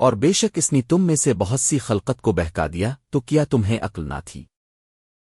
اور بے شک اس نے تم میں سے بہت سی خلقت کو بہکا دیا، تو کیا تمہیں عقل نہ تھی؟